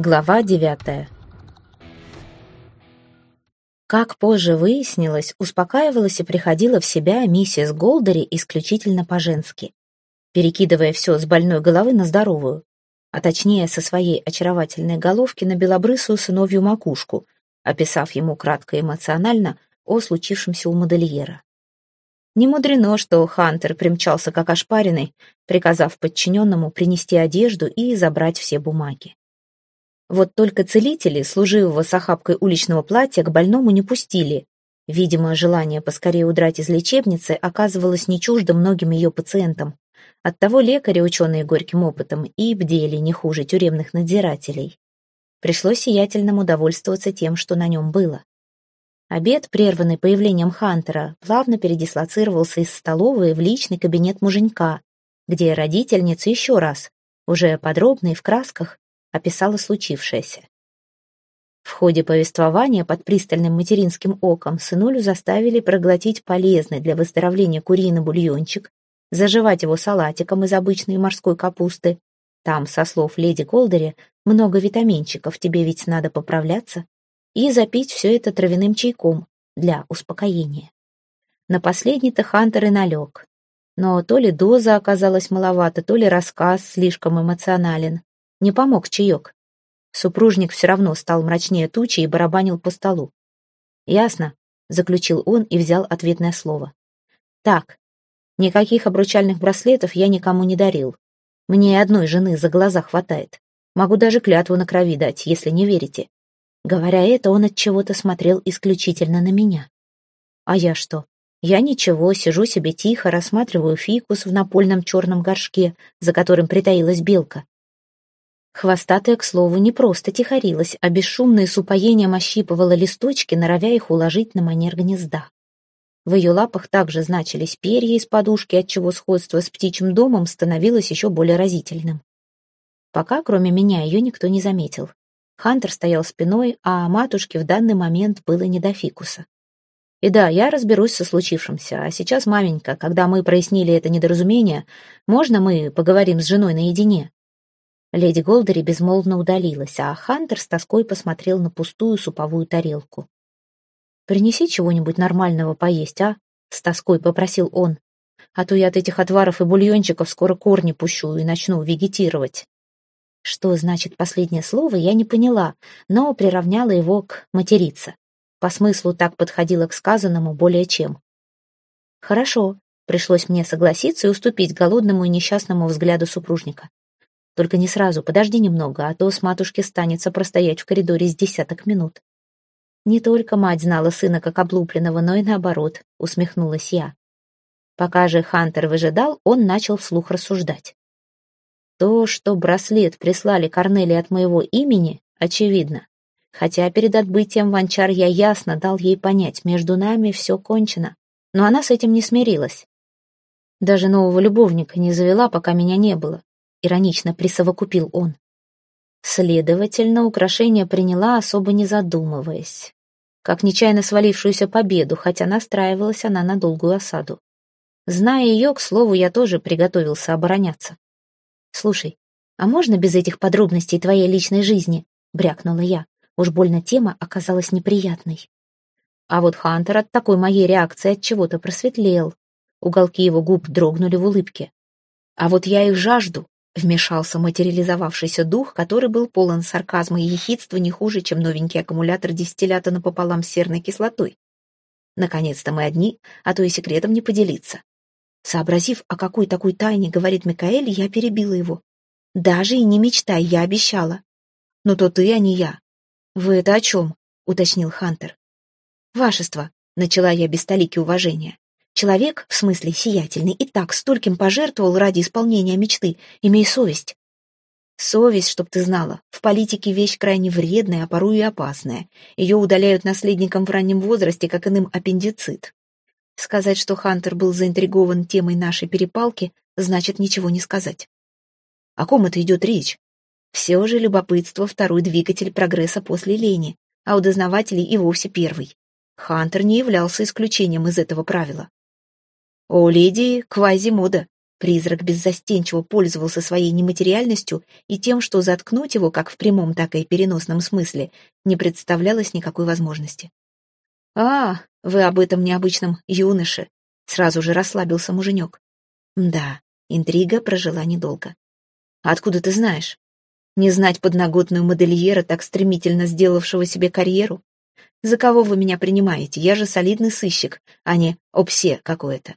Глава девятая. Как позже выяснилось, успокаивалась и приходила в себя миссис Голдери исключительно по-женски, перекидывая все с больной головы на здоровую, а точнее со своей очаровательной головки на белобрысую сыновью макушку, описав ему кратко и эмоционально о случившемся у модельера. Не мудрено, что Хантер примчался как ошпаренный, приказав подчиненному принести одежду и забрать все бумаги. Вот только целители, служивого с охапкой уличного платья, к больному не пустили. Видимо, желание поскорее удрать из лечебницы оказывалось не чуждо многим ее пациентам. Оттого лекари, ученые горьким опытом, и бдели не хуже тюремных надзирателей. Пришлось сиятельному довольствоваться тем, что на нем было. Обед, прерванный появлением Хантера, плавно передислоцировался из столовой в личный кабинет муженька, где родительница еще раз, уже подробно и в красках, описала случившееся. В ходе повествования под пристальным материнским оком сынулю заставили проглотить полезный для выздоровления куриный бульончик, заживать его салатиком из обычной морской капусты. Там, со слов леди Колдери, много витаминчиков, тебе ведь надо поправляться. И запить все это травяным чайком для успокоения. На последний-то Хантер и налег. Но то ли доза оказалась маловато, то ли рассказ слишком эмоционален. Не помог чаек. Супружник все равно стал мрачнее тучи и барабанил по столу. «Ясно», — заключил он и взял ответное слово. «Так, никаких обручальных браслетов я никому не дарил. Мне одной жены за глаза хватает. Могу даже клятву на крови дать, если не верите». Говоря это, он от чего-то смотрел исключительно на меня. А я что? Я ничего, сижу себе тихо, рассматриваю фикус в напольном черном горшке, за которым притаилась белка. Хвостатая, к слову, не просто тихорилась, а бесшумно и с упоением ощипывала листочки, норовя их уложить на манер гнезда. В ее лапах также значились перья из подушки, отчего сходство с птичьим домом становилось еще более разительным. Пока, кроме меня, ее никто не заметил. Хантер стоял спиной, а матушке в данный момент было не до фикуса. И да, я разберусь со случившимся, а сейчас, маменька, когда мы прояснили это недоразумение, можно мы поговорим с женой наедине? Леди Голдери безмолвно удалилась, а Хантер с тоской посмотрел на пустую суповую тарелку. «Принеси чего-нибудь нормального поесть, а?» — с тоской попросил он. «А то я от этих отваров и бульончиков скоро корни пущу и начну вегетировать». Что значит последнее слово, я не поняла, но приравняла его к «материться». По смыслу так подходило к сказанному более чем. «Хорошо», — пришлось мне согласиться и уступить голодному и несчастному взгляду супружника. Только не сразу, подожди немного, а то с матушки станется простоять в коридоре с десяток минут. Не только мать знала сына как облупленного, но и наоборот, усмехнулась я. Пока же Хантер выжидал, он начал вслух рассуждать. То, что браслет прислали Корнели от моего имени, очевидно. Хотя перед отбытием в Анчар я ясно дал ей понять, между нами все кончено. Но она с этим не смирилась. Даже нового любовника не завела, пока меня не было. — иронично присовокупил он. Следовательно, украшение приняла, особо не задумываясь. Как нечаянно свалившуюся победу, хотя настраивалась она на долгую осаду. Зная ее, к слову, я тоже приготовился обороняться. «Слушай, а можно без этих подробностей твоей личной жизни?» — брякнула я. Уж больно тема оказалась неприятной. А вот Хантер от такой моей реакции от чего-то просветлел. Уголки его губ дрогнули в улыбке. А вот я их жажду, Вмешался материализовавшийся дух, который был полон сарказма и ехидства не хуже, чем новенький аккумулятор дистиллята напополам с серной кислотой. Наконец-то мы одни, а то и секретом не поделиться. Сообразив, о какой такой тайне говорит Микаэль, я перебила его. «Даже и не мечтай, я обещала». «Но то ты, а не я». «Вы это о чем?» — уточнил Хантер. «Вашество», — начала я без столики уважения. Человек, в смысле сиятельный, и так стольким пожертвовал ради исполнения мечты, имей совесть. Совесть, чтоб ты знала, в политике вещь крайне вредная, а порой и опасная. Ее удаляют наследникам в раннем возрасте, как иным аппендицит. Сказать, что Хантер был заинтригован темой нашей перепалки, значит ничего не сказать. О ком это идет речь? Все же любопытство — второй двигатель прогресса после лени, а у дознавателей и вовсе первый. Хантер не являлся исключением из этого правила. «О, леди Квазимода», Призрак беззастенчиво пользовался своей нематериальностью и тем, что заткнуть его, как в прямом, так и переносном смысле, не представлялось никакой возможности. «А, вы об этом необычном юноше», — сразу же расслабился муженек. «Да, интрига прожила недолго. Откуда ты знаешь? Не знать подноготную модельера, так стремительно сделавшего себе карьеру? За кого вы меня принимаете? Я же солидный сыщик, а не обсе какое-то».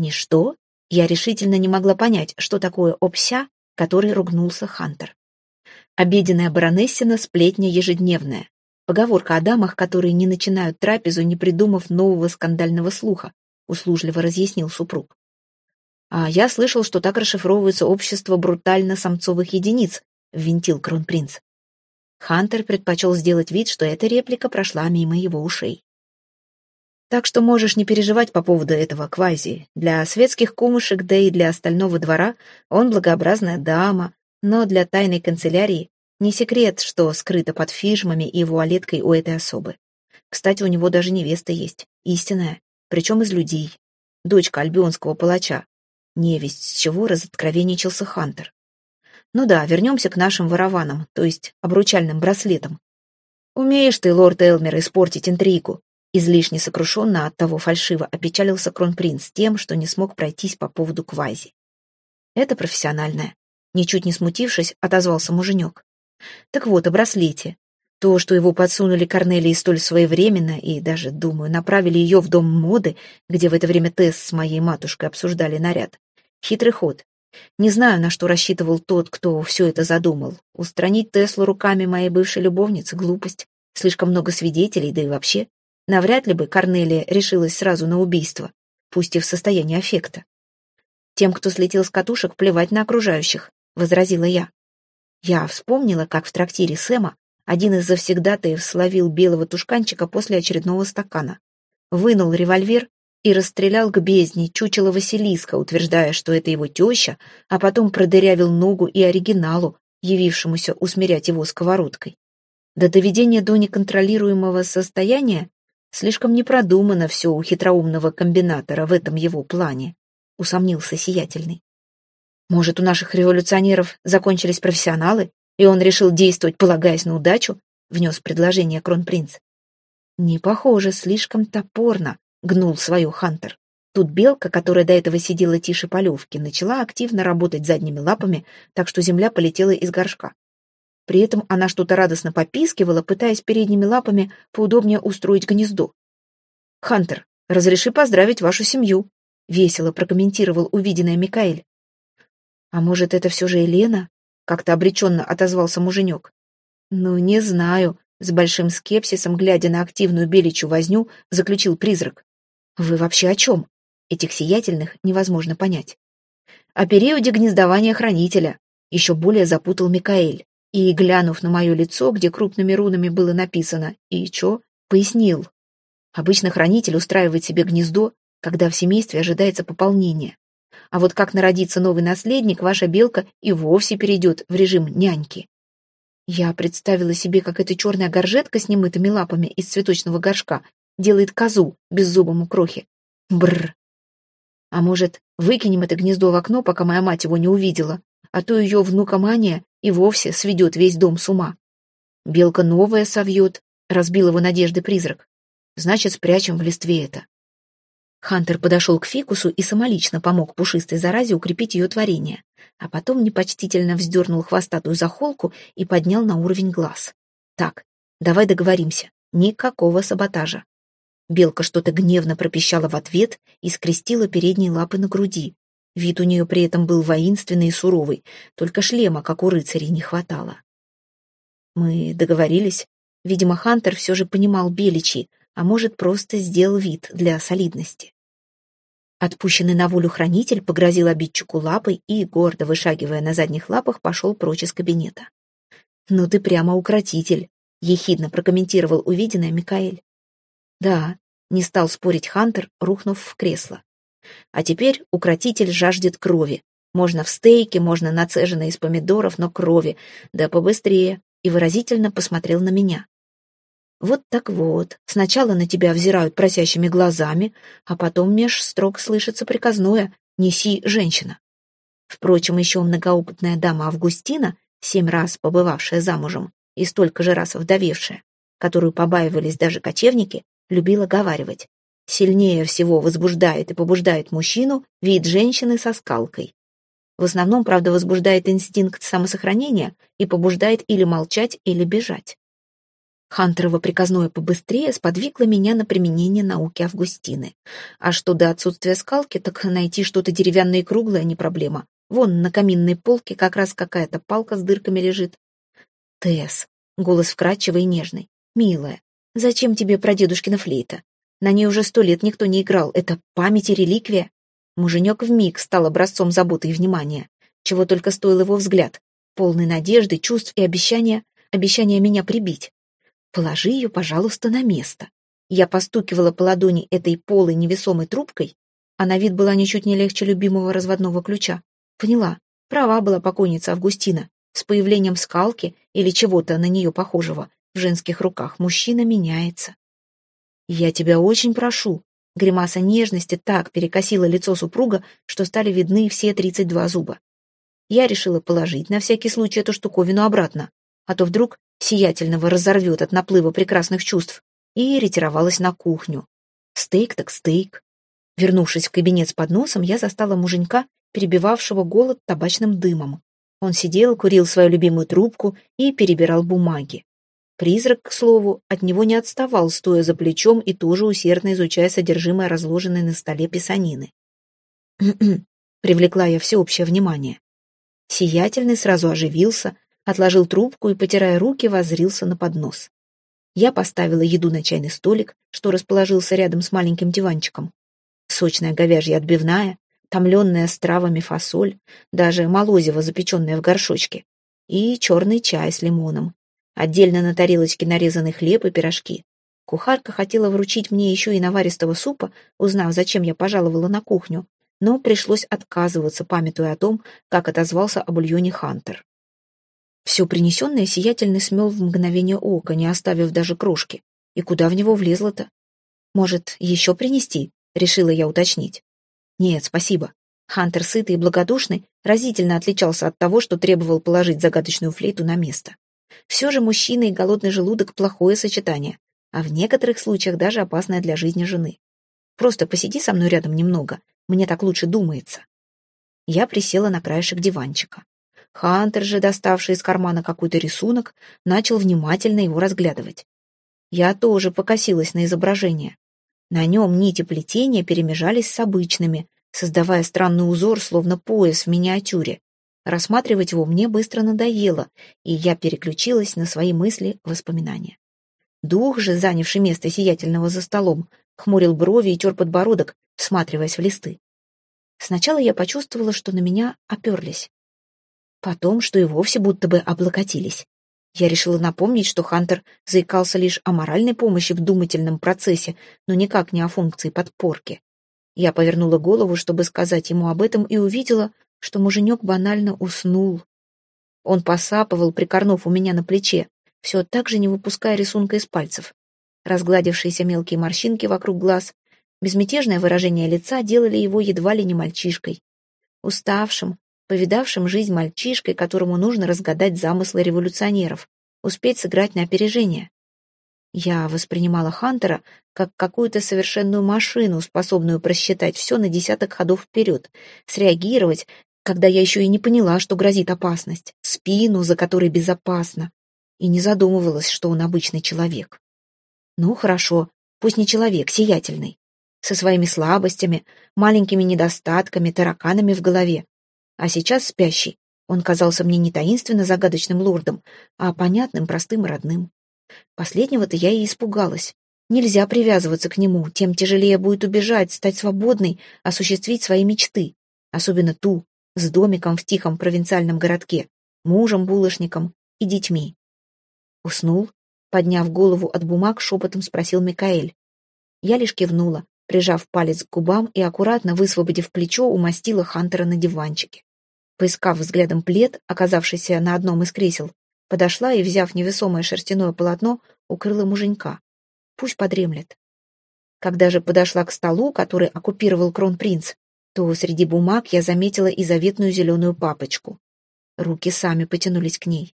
«Ничто?» Я решительно не могла понять, что такое обся, который ругнулся Хантер. Обеденная баронессина — сплетня ежедневная. Поговорка о дамах, которые не начинают трапезу, не придумав нового скандального слуха, услужливо разъяснил супруг. А я слышал, что так расшифровывается общество брутально-самцовых единиц, ввинтил кронпринц. Хантер предпочел сделать вид, что эта реплика прошла мимо его ушей. Так что можешь не переживать по поводу этого квази. Для светских кумушек, да и для остального двора он благообразная дама, но для тайной канцелярии не секрет, что скрыто под фижмами и вуалеткой у этой особы. Кстати, у него даже невеста есть, истинная, причем из людей. Дочка альбионского палача. Невесть, с чего разоткровенничался Хантер. Ну да, вернемся к нашим ворованам, то есть обручальным браслетам. Умеешь ты, лорд Элмер, испортить интригу. Излишне сокрушенно от того фальшиво опечалился кронпринц тем, что не смог пройтись по поводу квази. Это профессиональное. Ничуть не смутившись, отозвался муженек. Так вот, о браслете. То, что его подсунули Корнелии столь своевременно и даже, думаю, направили ее в дом моды, где в это время Тесс с моей матушкой обсуждали наряд. Хитрый ход. Не знаю, на что рассчитывал тот, кто все это задумал. Устранить Теслу руками моей бывшей любовницы — глупость. Слишком много свидетелей, да и вообще. Навряд ли бы Корнелия решилась сразу на убийство, пусть и в состоянии аффекта. «Тем, кто слетел с катушек, плевать на окружающих», — возразила я. Я вспомнила, как в трактире Сэма один из завсегдатаев словил белого тушканчика после очередного стакана. Вынул револьвер и расстрелял к бездне чучело Василиска, утверждая, что это его теща, а потом продырявил ногу и оригиналу, явившемуся усмирять его сковородкой. До доведения до неконтролируемого состояния Слишком непродумано все у хитроумного комбинатора в этом его плане, усомнился сиятельный. Может, у наших революционеров закончились профессионалы, и он решил действовать, полагаясь на удачу, внес предложение кронпринц. Не похоже, слишком топорно, гнул свою Хантер. Тут белка, которая до этого сидела тише полевки, начала активно работать задними лапами, так что земля полетела из горшка. При этом она что-то радостно попискивала, пытаясь передними лапами поудобнее устроить гнездо. «Хантер, разреши поздравить вашу семью», — весело прокомментировал увиденное Микаэль. «А может, это все же Елена?» — как-то обреченно отозвался муженек. «Ну, не знаю», — с большим скепсисом, глядя на активную беличью возню, заключил призрак. «Вы вообще о чем?» Этих сиятельных невозможно понять. «О периоде гнездования хранителя», — еще более запутал Микаэль и, глянув на мое лицо, где крупными рунами было написано «И чё?», пояснил. Обычно хранитель устраивает себе гнездо, когда в семействе ожидается пополнение. А вот как народится новый наследник, ваша белка и вовсе перейдет в режим няньки. Я представила себе, как эта черная горжетка с немытыми лапами из цветочного горшка делает козу беззубому крохе. Бррр. А может, выкинем это гнездо в окно, пока моя мать его не увидела, а то ее внука Мания и вовсе сведет весь дом с ума. Белка новая совьет, разбил его надежды призрак. Значит, спрячем в листве это. Хантер подошел к фикусу и самолично помог пушистой заразе укрепить ее творение, а потом непочтительно вздернул хвостатую захолку и поднял на уровень глаз. Так, давай договоримся, никакого саботажа. Белка что-то гневно пропищала в ответ и скрестила передние лапы на груди, Вид у нее при этом был воинственный и суровый, только шлема, как у рыцарей, не хватало. Мы договорились. Видимо, Хантер все же понимал Беличи, а может, просто сделал вид для солидности. Отпущенный на волю хранитель погрозил обидчику лапой и, гордо вышагивая на задних лапах, пошел прочь из кабинета. «Ну ты прямо укротитель», — ехидно прокомментировал увиденное Микаэль. «Да», — не стал спорить Хантер, рухнув в кресло. А теперь укротитель жаждет крови. Можно в стейке, можно нацежено из помидоров, но крови. Да побыстрее. И выразительно посмотрел на меня. Вот так вот. Сначала на тебя взирают просящими глазами, а потом меж строк слышится приказное Неси женщина. Впрочем, еще многоопытная дама Августина, семь раз побывавшая замужем и столько же раз вдовевшая, которую побаивались даже кочевники, любила говаривать. Сильнее всего возбуждает и побуждает мужчину вид женщины со скалкой. В основном, правда, возбуждает инстинкт самосохранения и побуждает или молчать, или бежать. Хантерово приказное побыстрее сподвигло меня на применение науки Августины. А что до отсутствия скалки, так найти что-то деревянное и круглое не проблема. Вон на каминной полке как раз какая-то палка с дырками лежит. Тесс, голос вкрадчивый и нежный. Милая, зачем тебе прадедушкина флейта? На ней уже сто лет никто не играл. Это память и реликвия. Муженек вмиг стал образцом заботы и внимания. Чего только стоил его взгляд. Полный надежды, чувств и обещания, обещания меня прибить. Положи ее, пожалуйста, на место. Я постукивала по ладони этой полой невесомой трубкой, а на вид была ничуть не легче любимого разводного ключа. Поняла, права была покойница Августина. С появлением скалки или чего-то на нее похожего в женских руках мужчина меняется. «Я тебя очень прошу». Гримаса нежности так перекосила лицо супруга, что стали видны все тридцать два зуба. Я решила положить на всякий случай эту штуковину обратно, а то вдруг сиятельного разорвет от наплыва прекрасных чувств, и ретировалась на кухню. Стейк так стейк. Вернувшись в кабинет с подносом, я застала муженька, перебивавшего голод табачным дымом. Он сидел, курил свою любимую трубку и перебирал бумаги. Призрак, к слову, от него не отставал, стоя за плечом и тоже усердно изучая содержимое разложенной на столе писанины. Привлекла я всеобщее внимание. Сиятельный сразу оживился, отложил трубку и, потирая руки, воззрился на поднос. Я поставила еду на чайный столик, что расположился рядом с маленьким диванчиком. Сочная говяжья отбивная, томленная с травами фасоль, даже молозиво, запеченное в горшочке, и черный чай с лимоном. Отдельно на тарелочке нарезанный хлеб и пирожки. Кухарка хотела вручить мне еще и наваристого супа, узнав, зачем я пожаловала на кухню, но пришлось отказываться, памятуя о том, как отозвался о бульоне Хантер. Все принесенное сиятельный смел в мгновение ока, не оставив даже крошки. И куда в него влезло-то? Может, еще принести? Решила я уточнить. Нет, спасибо. Хантер, сытый и благодушный, разительно отличался от того, что требовал положить загадочную флейту на место. Все же мужчина и голодный желудок – плохое сочетание, а в некоторых случаях даже опасное для жизни жены. Просто посиди со мной рядом немного, мне так лучше думается. Я присела на краешек диванчика. Хантер же, доставший из кармана какой-то рисунок, начал внимательно его разглядывать. Я тоже покосилась на изображение. На нем нити плетения перемежались с обычными, создавая странный узор, словно пояс в миниатюре. Рассматривать его мне быстро надоело, и я переключилась на свои мысли, воспоминания. Дух же, занявший место сиятельного за столом, хмурил брови и тер подбородок, всматриваясь в листы. Сначала я почувствовала, что на меня оперлись. Потом, что и вовсе будто бы облокотились. Я решила напомнить, что Хантер заикался лишь о моральной помощи в думательном процессе, но никак не о функции подпорки. Я повернула голову, чтобы сказать ему об этом, и увидела, что муженек банально уснул. Он посапывал, прикорнув у меня на плече, все так же не выпуская рисунка из пальцев. Разгладившиеся мелкие морщинки вокруг глаз, безмятежное выражение лица делали его едва ли не мальчишкой. Уставшим, повидавшим жизнь мальчишкой, которому нужно разгадать замыслы революционеров, успеть сыграть на опережение. Я воспринимала Хантера как какую-то совершенную машину, способную просчитать все на десяток ходов вперед, среагировать, когда я еще и не поняла, что грозит опасность, спину, за которой безопасно, и не задумывалась, что он обычный человек. Ну, хорошо, пусть не человек, сиятельный, со своими слабостями, маленькими недостатками, тараканами в голове, а сейчас спящий. Он казался мне не таинственно загадочным лордом, а понятным, простым и родным. Последнего-то я и испугалась. Нельзя привязываться к нему, тем тяжелее будет убежать, стать свободной, осуществить свои мечты. Особенно ту, с домиком в тихом провинциальном городке, мужем, булочником и детьми. Уснул? Подняв голову от бумаг, шепотом спросил Микаэль. Я лишь кивнула, прижав палец к губам и аккуратно высвободив плечо, умастила Хантера на диванчике. Поискав взглядом плед, оказавшийся на одном из кресел, подошла и, взяв невесомое шерстяное полотно, укрыла муженька. Пусть подремлет. Когда же подошла к столу, который оккупировал кронпринц, то среди бумаг я заметила и заветную зеленую папочку. Руки сами потянулись к ней.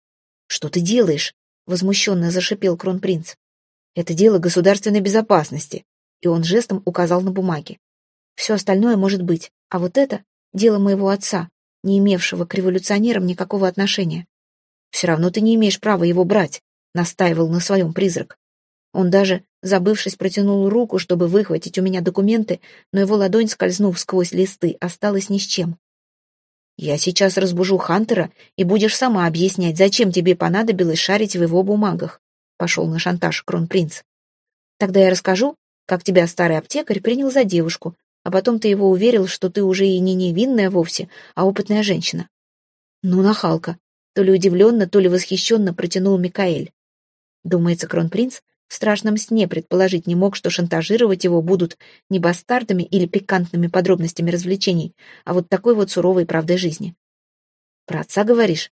«Что ты делаешь?» — возмущенно зашипел кронпринц. «Это дело государственной безопасности», и он жестом указал на бумаги. «Все остальное может быть, а вот это — дело моего отца, не имевшего к революционерам никакого отношения. Все равно ты не имеешь права его брать», — настаивал на своем призрак. Он даже, забывшись, протянул руку, чтобы выхватить у меня документы, но его ладонь, скользнув сквозь листы, осталась ни с чем. «Я сейчас разбужу Хантера, и будешь сама объяснять, зачем тебе понадобилось шарить в его бумагах», — пошел на шантаж кронпринц. «Тогда я расскажу, как тебя старый аптекарь принял за девушку, а потом ты его уверил, что ты уже и не невинная вовсе, а опытная женщина». «Ну, нахалка», — то ли удивленно, то ли восхищенно протянул Микаэль. Думается, кронпринц в страшном сне предположить не мог, что шантажировать его будут не бастардами или пикантными подробностями развлечений, а вот такой вот суровой правдой жизни. Про отца говоришь?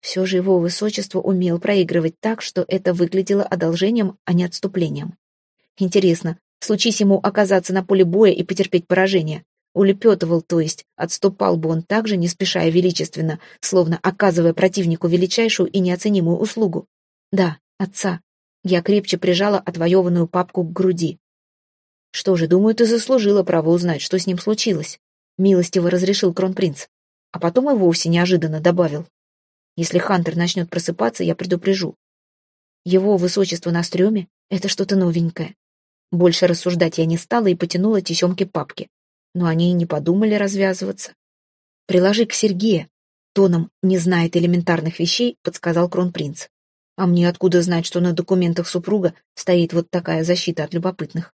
Все же его высочество умел проигрывать так, что это выглядело одолжением, а не отступлением. Интересно, случись ему оказаться на поле боя и потерпеть поражение, улепетывал, то есть отступал бы он также, не спеша и величественно, словно оказывая противнику величайшую и неоценимую услугу. Да, отца. Я крепче прижала отвоеванную папку к груди. «Что же, думаю, ты заслужила право узнать, что с ним случилось», — милостиво разрешил кронпринц. А потом и вовсе неожиданно добавил. «Если Хантер начнет просыпаться, я предупрежу. Его высочество на стреме — это что-то новенькое. Больше рассуждать я не стала и потянула тесемки папки. Но они и не подумали развязываться. «Приложи к Сергею», — тоном «не знает элементарных вещей», — подсказал кронпринц. А мне откуда знать, что на документах супруга стоит вот такая защита от любопытных?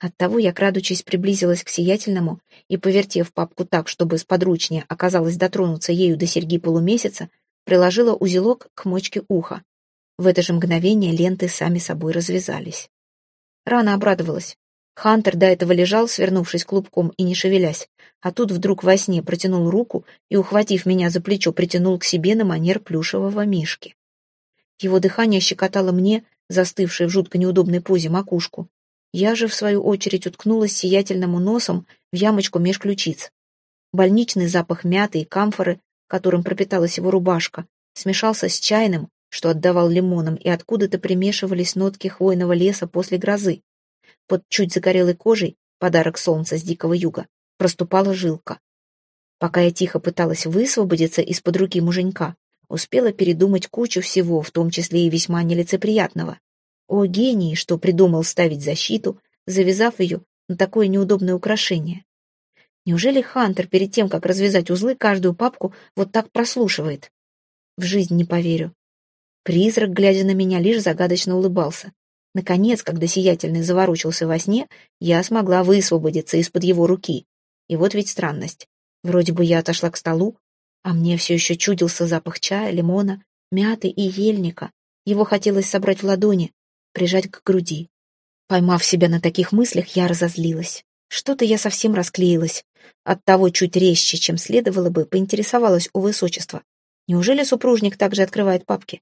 Оттого я, крадучись, приблизилась к сиятельному и, повертев папку так, чтобы сподручнее оказалось дотронуться ею до серьги полумесяца, приложила узелок к мочке уха. В это же мгновение ленты сами собой развязались. Рано обрадовалась. Хантер до этого лежал, свернувшись клубком и не шевелясь, а тут вдруг во сне протянул руку и, ухватив меня за плечо, притянул к себе на манер плюшевого мишки. Его дыхание щекотало мне, застывшей в жутко неудобной позе, макушку. Я же, в свою очередь, уткнулась сиятельному носом в ямочку меж ключиц. Больничный запах мяты и камфоры, которым пропиталась его рубашка, смешался с чайным, что отдавал лимоном, и откуда-то примешивались нотки хвойного леса после грозы. Под чуть загорелой кожей, подарок солнца с дикого юга, проступала жилка. Пока я тихо пыталась высвободиться из-под руки муженька, Успела передумать кучу всего, в том числе и весьма нелицеприятного. О гении, что придумал ставить защиту, завязав ее на такое неудобное украшение. Неужели Хантер перед тем, как развязать узлы, каждую папку вот так прослушивает? В жизнь не поверю. Призрак, глядя на меня, лишь загадочно улыбался. Наконец, когда сиятельный заворочился во сне, я смогла высвободиться из-под его руки. И вот ведь странность. Вроде бы я отошла к столу, а мне все еще чудился запах чая, лимона, мяты и ельника. Его хотелось собрать в ладони, прижать к груди. Поймав себя на таких мыслях, я разозлилась. Что-то я совсем расклеилась. Оттого чуть резче, чем следовало бы, поинтересовалась у высочества. Неужели супружник также открывает папки?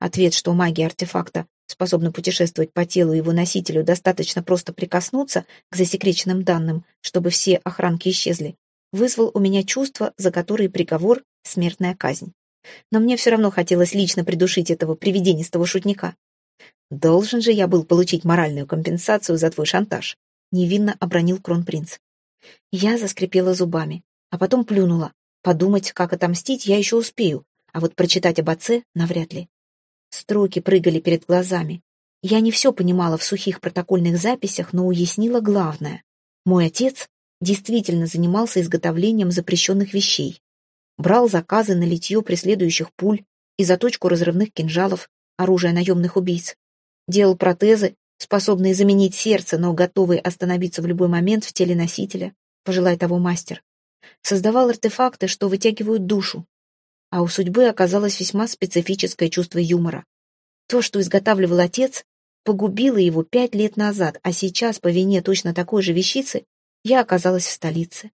Ответ, что магия артефакта способна путешествовать по телу его носителю, достаточно просто прикоснуться к засекреченным данным, чтобы все охранки исчезли, вызвал у меня чувство, за которые приговор — смертная казнь. Но мне все равно хотелось лично придушить этого привиденистого шутника. Должен же я был получить моральную компенсацию за твой шантаж, невинно обронил кронпринц. Я заскрипела зубами, а потом плюнула. Подумать, как отомстить, я еще успею, а вот прочитать об отце навряд ли. Строки прыгали перед глазами. Я не все понимала в сухих протокольных записях, но уяснила главное. Мой отец действительно занимался изготовлением запрещенных вещей. Брал заказы на литье преследующих пуль и заточку разрывных кинжалов, оружия наемных убийц. Делал протезы, способные заменить сердце, но готовые остановиться в любой момент в теле носителя, пожелай того мастер. Создавал артефакты, что вытягивают душу. А у судьбы оказалось весьма специфическое чувство юмора. То, что изготавливал отец, погубило его пять лет назад, а сейчас по вине точно такой же вещицы я оказалась в столице.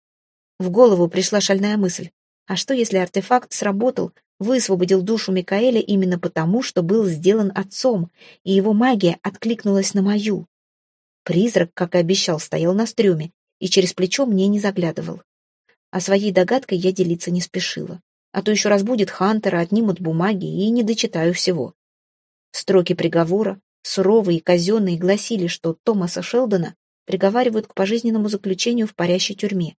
В голову пришла шальная мысль. А что, если артефакт сработал, высвободил душу Микаэля именно потому, что был сделан отцом, и его магия откликнулась на мою? Призрак, как и обещал, стоял на стреме и через плечо мне не заглядывал. А своей догадкой я делиться не спешила. А то еще разбудит Хантера, отнимут бумаги и не дочитаю всего. Строки приговора, суровые и казенные, гласили, что Томаса Шелдона приговаривают к пожизненному заключению в парящей тюрьме.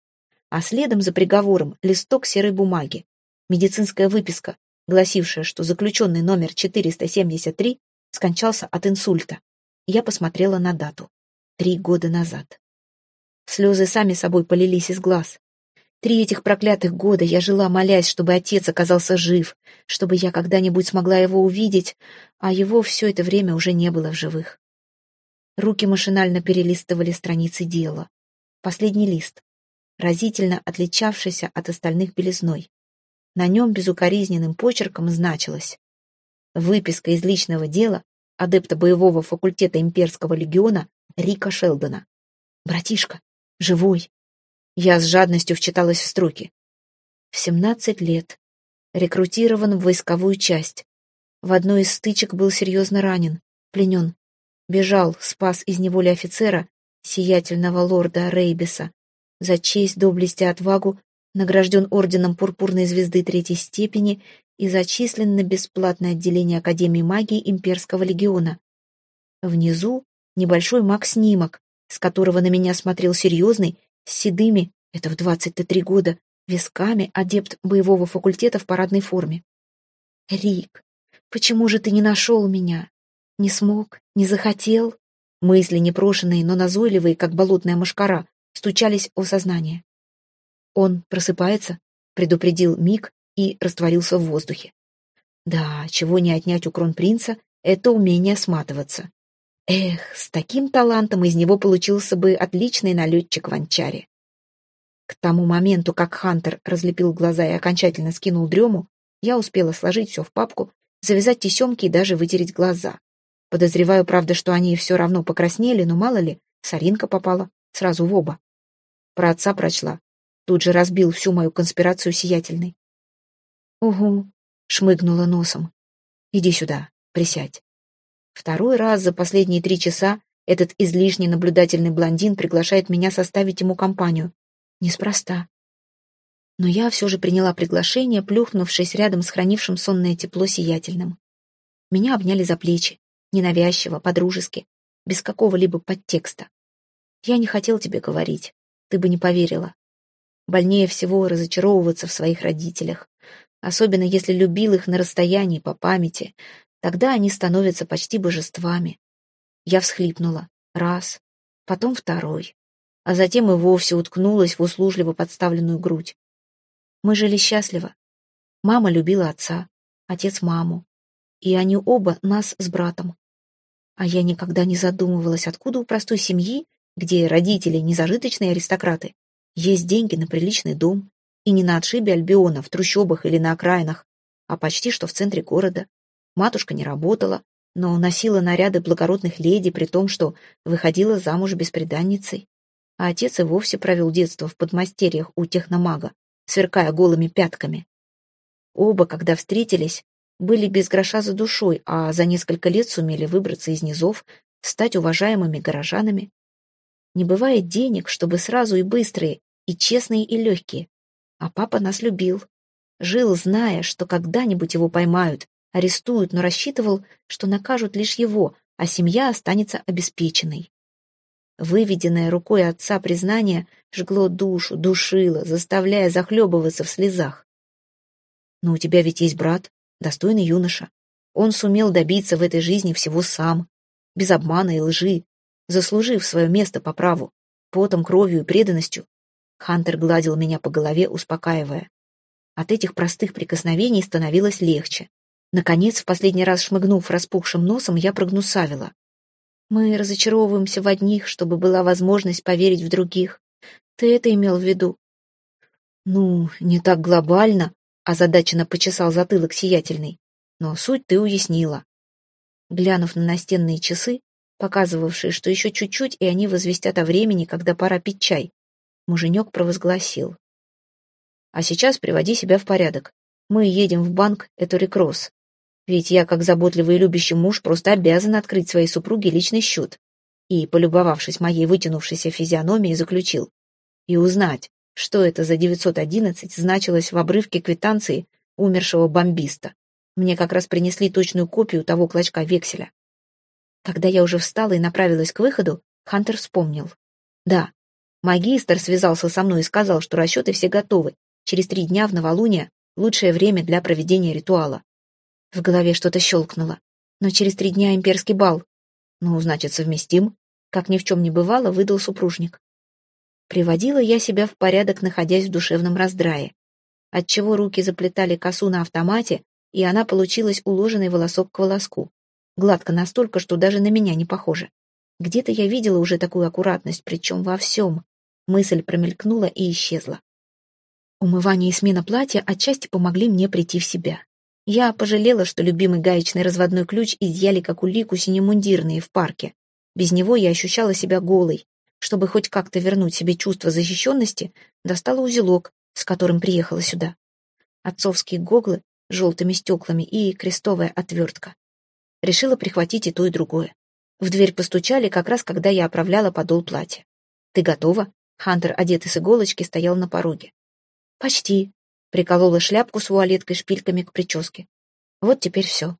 А следом за приговором листок серой бумаги, медицинская выписка, гласившая, что заключенный номер 473 скончался от инсульта. Я посмотрела на дату. Три года назад. Слезы сами собой полились из глаз. Три этих проклятых года я жила, молясь, чтобы отец оказался жив, чтобы я когда-нибудь смогла его увидеть, а его все это время уже не было в живых. Руки машинально перелистывали страницы дела. Последний лист, разительно отличавшийся от остальных белизной. На нем безукоризненным почерком значилось «Выписка из личного дела адепта боевого факультета имперского легиона Рика Шелдона. Братишка, живой, я с жадностью вчиталась в строки. В 17 лет. Рекрутирован в войсковую часть. В одной из стычек был серьезно ранен, пленен. Бежал, спас из неволи офицера, сиятельного лорда Рейбиса. За честь, доблесть и отвагу награжден орденом Пурпурной звезды третьей степени и зачислен на бесплатное отделение Академии магии Имперского легиона. Внизу небольшой маг-снимок, с которого на меня смотрел серьезный с седыми, это в двадцать-то три года, висками адепт боевого факультета в парадной форме. «Рик, почему же ты не нашел меня? Не смог, не захотел?» Мысли непрошенные, но назойливые, как болотная мошкара, стучались о сознание. «Он просыпается», — предупредил Мик и растворился в воздухе. «Да, чего не отнять у кронпринца, это умение сматываться. Эх, с таким талантом из него получился бы отличный налетчик в анчаре. К тому моменту, как Хантер разлепил глаза и окончательно скинул дрему, я успела сложить все в папку, завязать тесемки и даже вытереть глаза. Подозреваю, правда, что они все равно покраснели, но мало ли, соринка попала сразу в оба. Про отца прочла. Тут же разбил всю мою конспирацию сиятельной. «Угу», — шмыгнула носом. «Иди сюда, присядь». Второй раз за последние три часа этот излишне наблюдательный блондин приглашает меня составить ему компанию. Неспроста. Но я все же приняла приглашение, плюхнувшись рядом с хранившим сонное тепло сиятельным. Меня обняли за плечи, ненавязчиво, подружески, без какого-либо подтекста. Я не хотел тебе говорить, ты бы не поверила. Больнее всего разочаровываться в своих родителях, особенно если любил их на расстоянии по памяти, Тогда они становятся почти божествами. Я всхлипнула. Раз, потом второй. А затем и вовсе уткнулась в услужливо подставленную грудь. Мы жили счастливо. Мама любила отца, отец маму. И они оба нас с братом. А я никогда не задумывалась, откуда у простой семьи, где родители не зажиточные аристократы, есть деньги на приличный дом, и не на отшибе Альбиона, в трущобах или на окраинах, а почти что в центре города. Матушка не работала, но носила наряды благородных леди, при том, что выходила замуж бесприданницей. А отец и вовсе провел детство в подмастерьях у техномага, сверкая голыми пятками. Оба, когда встретились, были без гроша за душой, а за несколько лет сумели выбраться из низов, стать уважаемыми горожанами. Не бывает денег, чтобы сразу и быстрые, и честные, и легкие. А папа нас любил. Жил, зная, что когда-нибудь его поймают, арестуют, но рассчитывал, что накажут лишь его, а семья останется обеспеченной. Выведенное рукой отца признание жгло душу, душило, заставляя захлебываться в слезах. «Но у тебя ведь есть брат, достойный юноша. Он сумел добиться в этой жизни всего сам, без обмана и лжи, заслужив свое место по праву, потом, кровью и преданностью. Хантер гладил меня по голове, успокаивая. От этих простых прикосновений становилось легче. Наконец, в последний раз шмыгнув распухшим носом, я прогнусавила. Мы разочаровываемся в одних, чтобы была возможность поверить в других. Ты это имел в виду? Ну, не так глобально, озадаченно почесал затылок сиятельный. Но суть ты уяснила. Глянув на настенные часы, показывавшие, что еще чуть-чуть, и они возвестят о времени, когда пора пить чай, муженек провозгласил. А сейчас приводи себя в порядок. Мы едем в банк Эторикросс. Ведь я, как заботливый и любящий муж, просто обязан открыть своей супруге личный счет. И, полюбовавшись моей вытянувшейся физиономией, заключил. И узнать, Что это за 911 значилось в обрывке квитанции умершего бомбиста? Мне как раз принесли точную копию того клочка векселя. Когда я уже встала и направилась к выходу, Хантер вспомнил. Да, магистр связался со мной и сказал, что расчеты все готовы. Через три дня в новолуние лучшее время для проведения ритуала. В голове что-то щелкнуло. Но через три дня имперский бал. Ну, значит, совместим. Как ни в чем не бывало, выдал супружник. Приводила я себя в порядок, находясь в душевном раздрае. Отчего руки заплетали косу на автомате, и она получилась уложенной волосок к волоску. Гладко настолько, что даже на меня не похоже. Где-то я видела уже такую аккуратность, причем во всем. Мысль промелькнула и исчезла. Умывание и смена платья отчасти помогли мне прийти в себя. Я пожалела, что любимый гаечный разводной ключ изъяли как улику синемундирные в парке. Без него я ощущала себя голой. Чтобы хоть как-то вернуть себе чувство защищенности, достала узелок, с которым приехала сюда. Отцовские гоглы с желтыми стеклами и крестовая отвертка. Решила прихватить и то, и другое. В дверь постучали как раз, когда я оправляла подол платья. «Ты готова?» Хантер, одетый с иголочки, стоял на пороге. «Почти», Приколола шляпку с вуалеткой шпильками к прическе. Вот теперь все.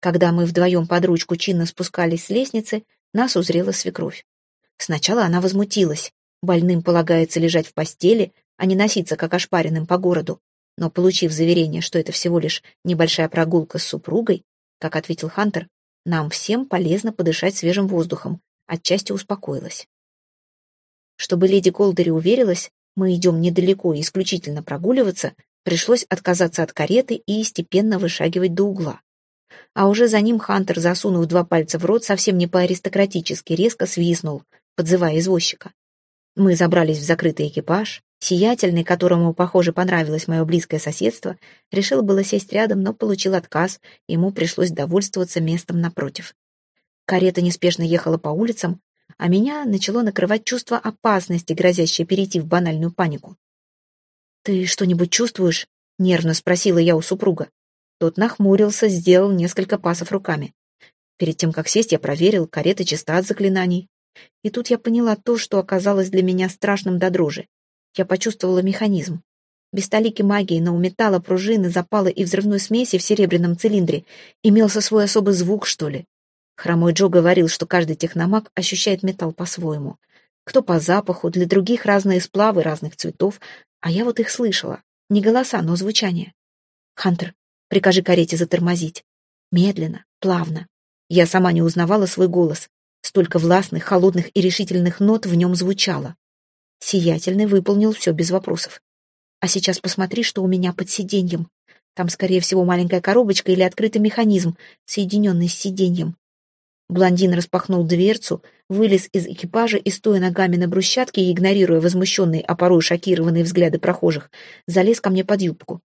Когда мы вдвоем под ручку чинно спускались с лестницы, нас узрела свекровь. Сначала она возмутилась. Больным полагается лежать в постели, а не носиться как ошпаренным по городу. Но, получив заверение, что это всего лишь небольшая прогулка с супругой, как ответил Хантер, нам всем полезно подышать свежим воздухом, отчасти успокоилась. Чтобы леди Голдери уверилась, мы идем недалеко и исключительно прогуливаться, пришлось отказаться от кареты и степенно вышагивать до угла. А уже за ним Хантер, засунув два пальца в рот, совсем не по-аристократически резко свистнул, подзывая извозчика. Мы забрались в закрытый экипаж. Сиятельный, которому, похоже, понравилось мое близкое соседство, решил было сесть рядом, но получил отказ, ему пришлось довольствоваться местом напротив. Карета неспешно ехала по улицам, а меня начало накрывать чувство опасности, грозящее перейти в банальную панику. «Ты что-нибудь чувствуешь?» — нервно спросила я у супруга. Тот нахмурился, сделал несколько пасов руками. Перед тем, как сесть, я проверил, карета чиста от заклинаний. И тут я поняла то, что оказалось для меня страшным до дрожи. Я почувствовала механизм. Без столики магии, но у металла, пружины, запала и взрывной смеси в серебряном цилиндре имелся свой особый звук, что ли. Хромой Джо говорил, что каждый техномаг ощущает металл по-своему. Кто по запаху, для других разные сплавы разных цветов, а я вот их слышала. Не голоса, но звучание. «Хантер, прикажи карете затормозить. Медленно, плавно». Я сама не узнавала свой голос. Столько властных, холодных и решительных нот в нем звучало. Сиятельный выполнил все без вопросов. «А сейчас посмотри, что у меня под сиденьем. Там, скорее всего, маленькая коробочка или открытый механизм, соединенный с сиденьем. Блондин распахнул дверцу, вылез из экипажа и, стоя ногами на брусчатке игнорируя возмущенные, а порой шокированные взгляды прохожих, залез ко мне под юбку.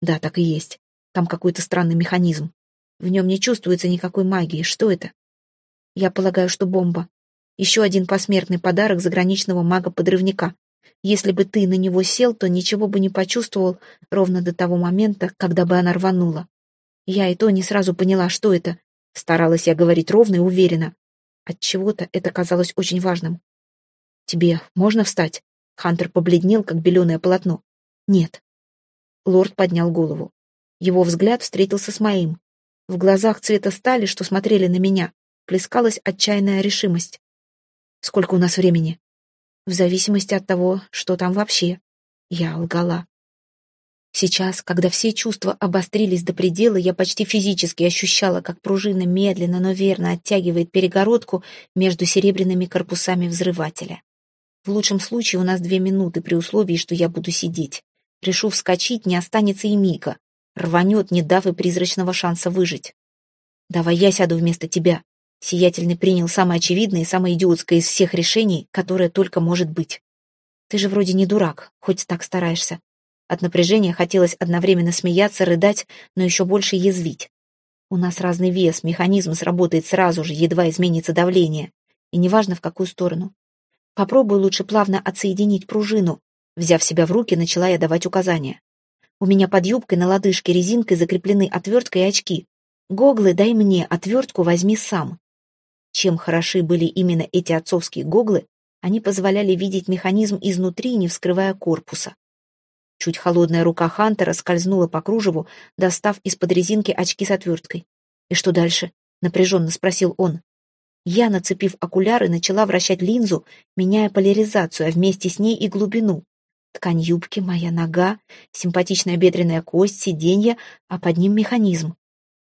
Да, так и есть. Там какой-то странный механизм. В нем не чувствуется никакой магии. Что это? Я полагаю, что бомба. Еще один посмертный подарок заграничного мага-подрывника. Если бы ты на него сел, то ничего бы не почувствовал ровно до того момента, когда бы она рванула. Я и то не сразу поняла, что это, Старалась я говорить ровно и уверенно. От чего-то это казалось очень важным. «Тебе можно встать?» Хантер побледнел, как беленое полотно. «Нет». Лорд поднял голову. Его взгляд встретился с моим. В глазах цвета стали, что смотрели на меня, плескалась отчаянная решимость. «Сколько у нас времени?» «В зависимости от того, что там вообще». Я лгала. Сейчас, когда все чувства обострились до предела, я почти физически ощущала, как пружина медленно, но верно оттягивает перегородку между серебряными корпусами взрывателя. В лучшем случае у нас две минуты при условии, что я буду сидеть. Решу вскочить, не останется и Мика. Рванет, не дав и призрачного шанса выжить. «Давай я сяду вместо тебя». Сиятельный принял самое очевидное и самое идиотское из всех решений, которое только может быть. «Ты же вроде не дурак, хоть так стараешься. От напряжения хотелось одновременно смеяться, рыдать, но еще больше язвить. У нас разный вес, механизм сработает сразу же, едва изменится давление. И неважно, в какую сторону. Попробую лучше плавно отсоединить пружину. Взяв себя в руки, начала я давать указания. У меня под юбкой на лодыжке резинкой закреплены отвертка и очки. Гоглы дай мне, отвертку возьми сам. Чем хороши были именно эти отцовские гоглы, Они позволяли видеть механизм изнутри, не вскрывая корпуса. Чуть холодная рука Хантера скользнула по кружеву, достав из-под резинки очки с отверткой. «И что дальше?» — напряженно спросил он. Я, нацепив окуляры, начала вращать линзу, меняя поляризацию, а вместе с ней и глубину. Ткань юбки, моя нога, симпатичная бедренная кость, сиденье, а под ним механизм.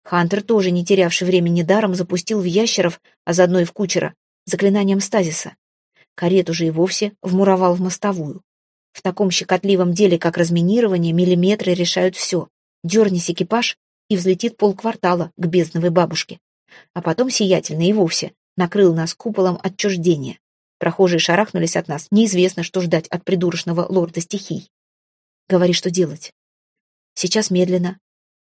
Хантер, тоже не терявший времени даром, запустил в ящеров, а заодно и в кучера, заклинанием стазиса. Карету же и вовсе вмуровал в мостовую. В таком щекотливом деле, как разминирование, миллиметры решают все. Дернись экипаж, и взлетит полквартала к бездновой бабушке. А потом сиятельно и вовсе накрыл нас куполом отчуждения. Прохожие шарахнулись от нас, неизвестно, что ждать от придурочного лорда стихий. Говори, что делать. Сейчас медленно,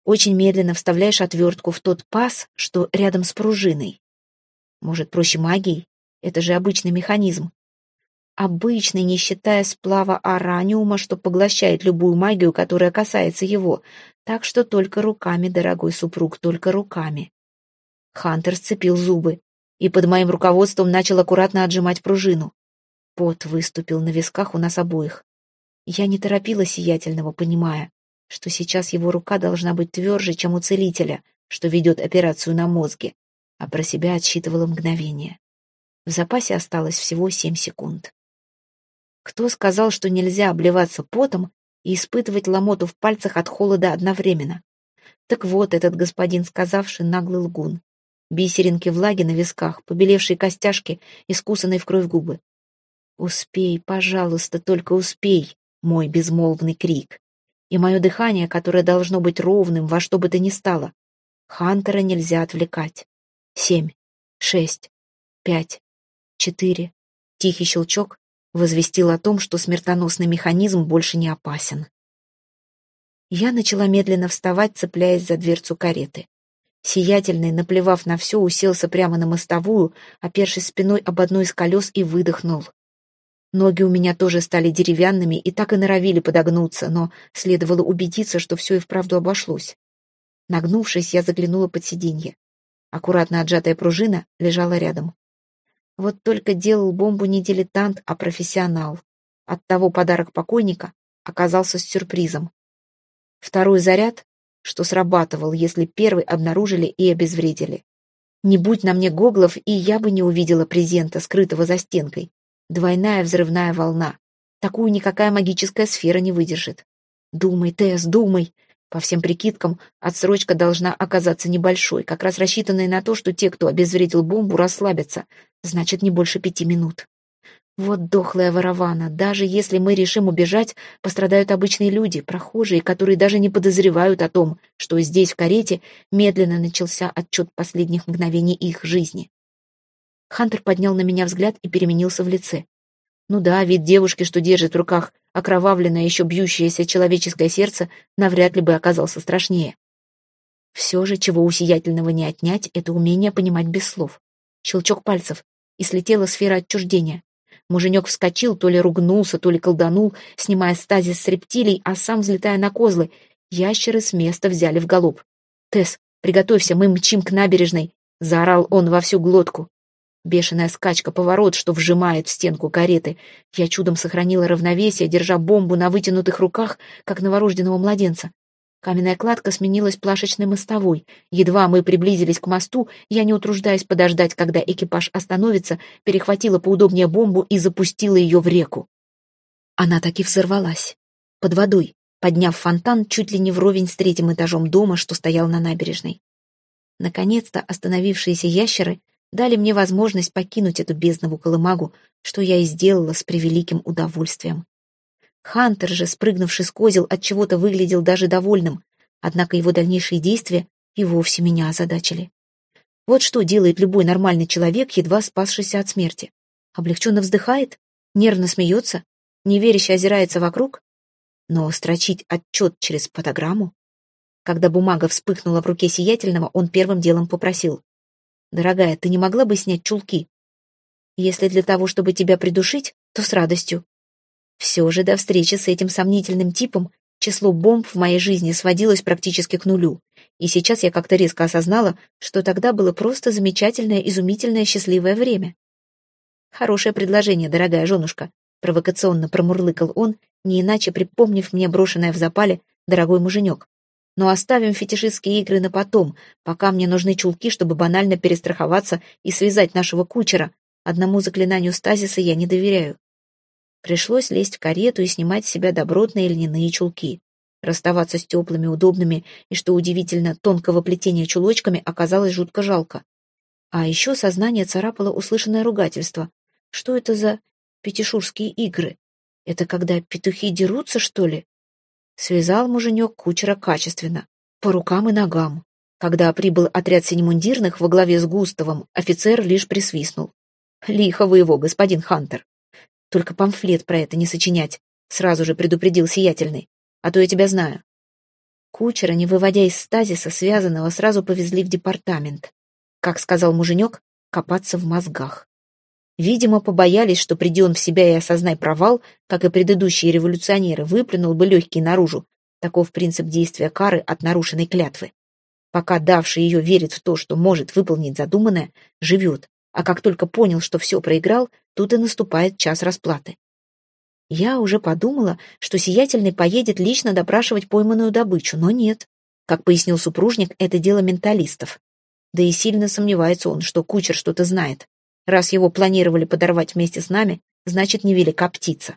очень медленно вставляешь отвертку в тот паз, что рядом с пружиной. Может, проще магией? Это же обычный механизм. Обычный, не считая сплава араниума, что поглощает любую магию, которая касается его. Так что только руками, дорогой супруг, только руками. Хантер сцепил зубы и под моим руководством начал аккуратно отжимать пружину. Пот выступил на висках у нас обоих. Я не торопила сиятельного, понимая, что сейчас его рука должна быть тверже, чем у целителя, что ведет операцию на мозге, а про себя отсчитывала мгновение. В запасе осталось всего семь секунд. Кто сказал, что нельзя обливаться потом и испытывать ломоту в пальцах от холода одновременно? Так вот, этот господин, сказавший наглый лгун. Бисеринки влаги на висках, побелевшие костяшки, искусанные в кровь губы. «Успей, пожалуйста, только успей!» — мой безмолвный крик. И мое дыхание, которое должно быть ровным во что бы то ни стало. Хантера нельзя отвлекать. Семь, шесть, пять, четыре. Тихий щелчок, возвестил о том, что смертоносный механизм больше не опасен. Я начала медленно вставать, цепляясь за дверцу кареты. Сиятельный, наплевав на все, уселся прямо на мостовую, опершись спиной об одно из колес и выдохнул. Ноги у меня тоже стали деревянными и так и норовили подогнуться, но следовало убедиться, что все и вправду обошлось. Нагнувшись, я заглянула под сиденье. Аккуратно отжатая пружина лежала рядом. Вот только делал бомбу не дилетант, а профессионал. Оттого подарок покойника оказался с сюрпризом. Второй заряд, что срабатывал, если первый обнаружили и обезвредили. Не будь на мне гоглов, и я бы не увидела презента, скрытого за стенкой. Двойная взрывная волна. Такую никакая магическая сфера не выдержит. Думай, Тесс, думай. По всем прикидкам, отсрочка должна оказаться небольшой, как раз рассчитанной на то, что те, кто обезвредил бомбу, расслабятся. Значит, не больше пяти минут. Вот дохлая ворована. Даже если мы решим убежать, пострадают обычные люди, прохожие, которые даже не подозревают о том, что здесь, в карете, медленно начался отчет последних мгновений их жизни. Хантер поднял на меня взгляд и переменился в лице. Ну да, вид девушки, что держит в руках окровавленное, еще бьющееся человеческое сердце, навряд ли бы оказался страшнее. Все же, чего у сиятельного не отнять, это умение понимать без слов. Щелчок пальцев, и слетела сфера отчуждения. Муженек вскочил, то ли ругнулся, то ли колданул, снимая стазис с рептилий, а сам взлетая на козлы. Ящеры с места взяли в галоп. «Тесс, приготовься, мы мчим к набережной!» — заорал он во всю глотку. Бешеная скачка, поворот, что вжимает в стенку кареты. Я чудом сохранила равновесие, держа бомбу на вытянутых руках, как новорожденного младенца. Каменная кладка сменилась плашечной мостовой. Едва мы приблизились к мосту, я, не утруждаясь подождать, когда экипаж остановится, перехватила поудобнее бомбу и запустила ее в реку. Она таки взорвалась. Под водой, подняв фонтан чуть ли не вровень с третьим этажом дома, что стоял на набережной. Наконец-то остановившиеся ящеры дали мне возможность покинуть эту безднову колымагу, что я и сделала с превеликим удовольствием. Хантер же, спрыгнувший с козел, от чего-то выглядел даже довольным, однако его дальнейшие действия и вовсе меня озадачили. Вот что делает любой нормальный человек, едва спасшийся от смерти. Облегченно вздыхает, нервно смеется, неверяще озирается вокруг, но строчить отчет через фотограмму? Когда бумага вспыхнула в руке сиятельного, он первым делом попросил. «Дорогая, ты не могла бы снять чулки? Если для того, чтобы тебя придушить, то с радостью». Все же до встречи с этим сомнительным типом число бомб в моей жизни сводилось практически к нулю. И сейчас я как-то резко осознала, что тогда было просто замечательное, изумительное, счастливое время. Хорошее предложение, дорогая женушка, провокационно промурлыкал он, не иначе припомнив мне брошенное в запале дорогой муженек. Но оставим фетишистские игры на потом, пока мне нужны чулки, чтобы банально перестраховаться и связать нашего кучера. Одному заклинанию стазиса я не доверяю. Пришлось лезть в карету и снимать с себя добротные льняные чулки. Расставаться с теплыми, удобными и, что удивительно, тонкого плетения чулочками оказалось жутко жалко. А еще сознание царапало услышанное ругательство. Что это за пятишурские игры? Это когда петухи дерутся, что ли? Связал муженек кучера качественно, по рукам и ногам. Когда прибыл отряд синемундирных во главе с Густавом, офицер лишь присвистнул. «Лихо вы его, господин Хантер. Только памфлет про это не сочинять», — сразу же предупредил Сиятельный а то я тебя знаю. Кучера, не выводя из стазиса связанного, сразу повезли в департамент. Как сказал муженек, копаться в мозгах. Видимо, побоялись, что приди он в себя и осознай провал, как и предыдущие революционеры, выплюнул бы легкий наружу. Таков принцип действия кары от нарушенной клятвы. Пока давший ее верит в то, что может выполнить задуманное, живет, а как только понял, что все проиграл, тут и наступает час расплаты. Я уже подумала, что Сиятельный поедет лично допрашивать пойманную добычу, но нет. Как пояснил супружник, это дело менталистов. Да и сильно сомневается он, что кучер что-то знает. Раз его планировали подорвать вместе с нами, значит, невелика птица.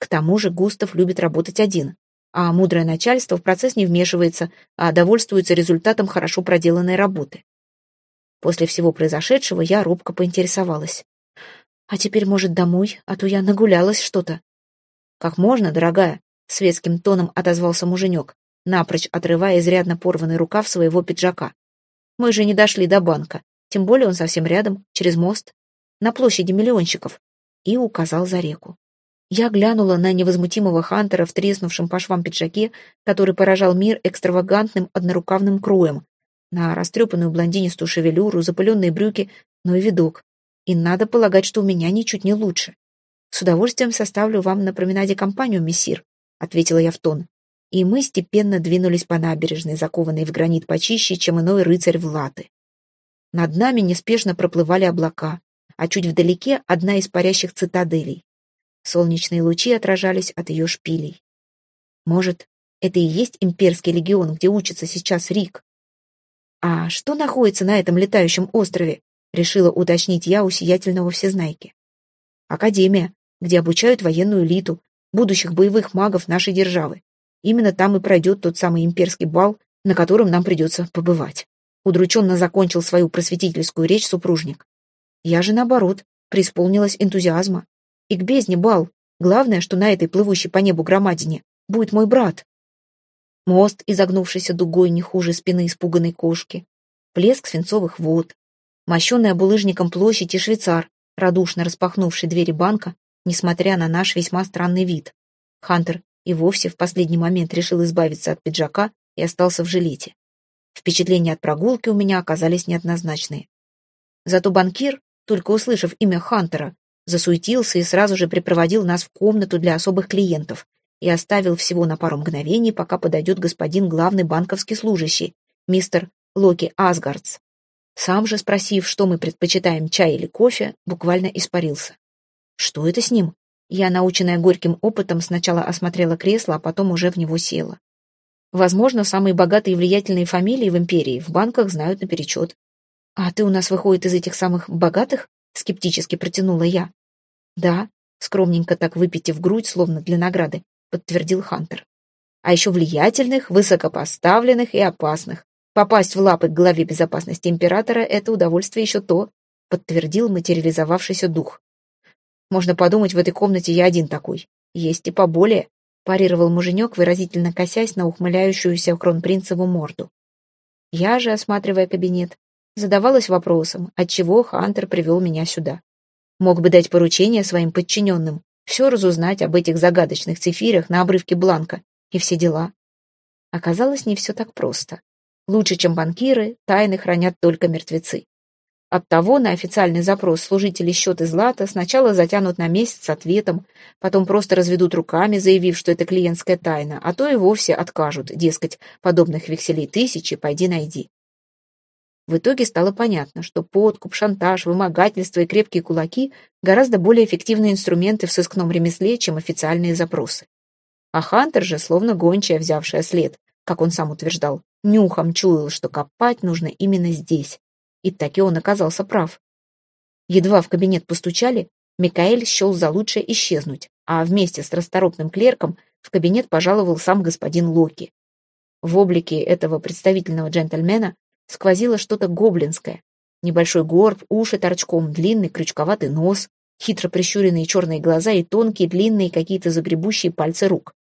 К тому же Густав любит работать один, а мудрое начальство в процесс не вмешивается, а довольствуется результатом хорошо проделанной работы. После всего произошедшего я робко поинтересовалась. А теперь, может, домой, а то я нагулялась что-то. «Как можно, дорогая?» — светским тоном отозвался муженек, напрочь отрывая изрядно порванный рукав своего пиджака. «Мы же не дошли до банка, тем более он совсем рядом, через мост, на площади миллионщиков», и указал за реку. Я глянула на невозмутимого Хантера в треснувшем по швам пиджаке, который поражал мир экстравагантным однорукавным кроем, на растрепанную блондинистую шевелюру, запыленные брюки, но и видок. И надо полагать, что у меня ничуть не лучше. «С удовольствием составлю вам на променаде компанию, мессир», — ответила я в тон. И мы степенно двинулись по набережной, закованной в гранит почище, чем иной рыцарь в латы. Над нами неспешно проплывали облака, а чуть вдалеке одна из парящих цитаделей. Солнечные лучи отражались от ее шпилей. Может, это и есть имперский легион, где учится сейчас Рик? А что находится на этом летающем острове? Решила уточнить я у сиятельного всезнайки. Академия, где обучают военную элиту, будущих боевых магов нашей державы. Именно там и пройдет тот самый имперский бал, на котором нам придется побывать. Удрученно закончил свою просветительскую речь супружник. Я же, наоборот, преисполнилась энтузиазма. И к бездне бал. Главное, что на этой плывущей по небу громадине будет мой брат. Мост, изогнувшийся дугой не хуже спины испуганной кошки. Плеск свинцовых вод. Мощенная булыжником площадь и швейцар, радушно распахнувший двери банка, несмотря на наш весьма странный вид. Хантер и вовсе в последний момент решил избавиться от пиджака и остался в жилете. Впечатления от прогулки у меня оказались неоднозначные. Зато банкир, только услышав имя Хантера, засуетился и сразу же припроводил нас в комнату для особых клиентов и оставил всего на пару мгновений, пока подойдет господин главный банковский служащий, мистер Локи Асгардс. Сам же, спросив, что мы предпочитаем, чай или кофе, буквально испарился. Что это с ним? Я, наученная горьким опытом, сначала осмотрела кресло, а потом уже в него села. Возможно, самые богатые и влиятельные фамилии в империи в банках знают наперечет. «А ты у нас выходит из этих самых богатых?» — скептически протянула я. «Да», — скромненько так выпитив грудь, словно для награды, подтвердил Хантер. «А еще влиятельных, высокопоставленных и опасных. Попасть в лапы к главе безопасности императора — это удовольствие еще то», — подтвердил материализовавшийся дух. Можно подумать, в этой комнате я один такой. Есть и поболее, парировал муженек, выразительно косясь на ухмыляющуюся кронпринцеву морду. Я же, осматривая кабинет, задавалась вопросом, отчего Хантер привел меня сюда. Мог бы дать поручение своим подчиненным, все разузнать об этих загадочных цифирах на обрывке бланка и все дела. Оказалось, не все так просто. Лучше, чем банкиры, тайны хранят только мертвецы. Оттого на официальный запрос служители счет из лата сначала затянут на месяц ответом, потом просто разведут руками, заявив, что это клиентская тайна, а то и вовсе откажут, дескать, подобных векселей тысячи, пойди найди. В итоге стало понятно, что подкуп, шантаж, вымогательство и крепкие кулаки гораздо более эффективные инструменты в сыскном ремесле, чем официальные запросы. А Хантер же, словно гончая, взявшая след, как он сам утверждал, нюхом чуял, что копать нужно именно здесь. И таки он оказался прав. Едва в кабинет постучали, Микаэль счел за лучшее исчезнуть, а вместе с расторопным клерком в кабинет пожаловал сам господин Локи. В облике этого представительного джентльмена сквозило что-то гоблинское. Небольшой горб, уши торчком, длинный крючковатый нос, хитро прищуренные черные глаза и тонкие, длинные какие-то загребущие пальцы рук.